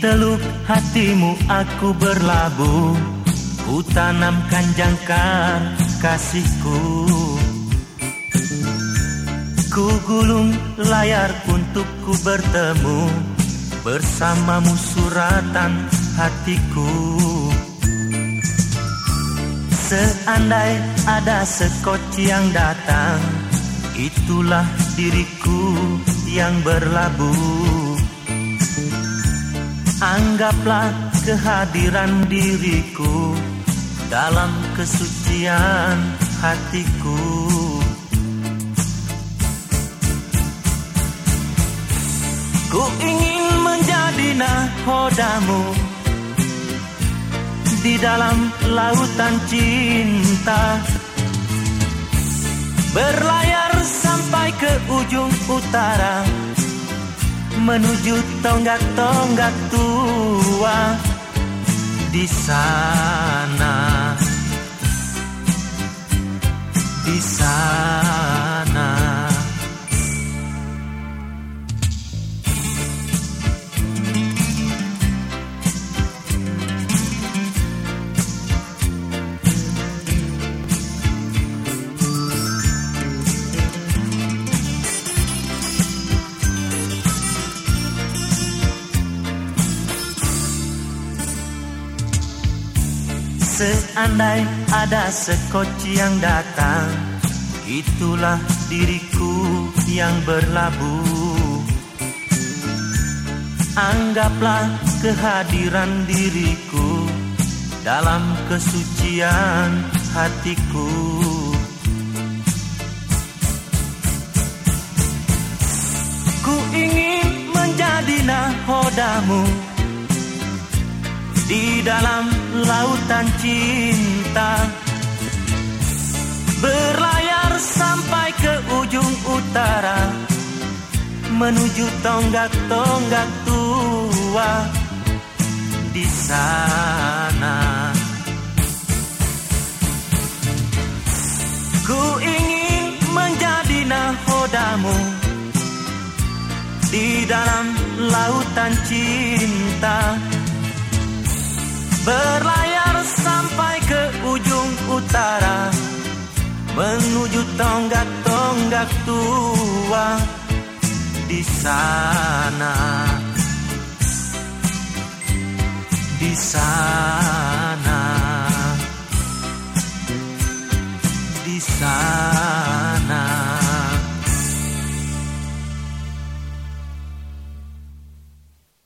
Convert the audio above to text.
teluk hatimu aku berlabuh. Ku tanamkan jangkar kasihku. Ku gulung layar untuk ku bertemu. Bersamamu suratan hatiku. Seandai ada sekoci yang datang Itulah diriku yang berlabuh Anggaplah kehadiran diriku dalam kesucian hatiku. Ku ingin menjadi nahodamu Di dalam lautan cinta. Berlayar sampai ke ujung utara Menuju tonggak-tonggak tua di sana. Di sana Seandai ada sekoci yang datang Itulah diriku yang berlabuh. Anggaplah kehadiran diriku Dalam kesucian hatiku. Ku ingin menjadi nahodamu di dalam lautan cinta. Berlayar sampai ke ujung utara Menuju tonggak-tonggak tua di sana. Ku ingin menjadi nahodamu Di dalam lautan cinta Berlayar sampai ke ujung utara Menuju tonggak-tonggak tua di sana. Di sana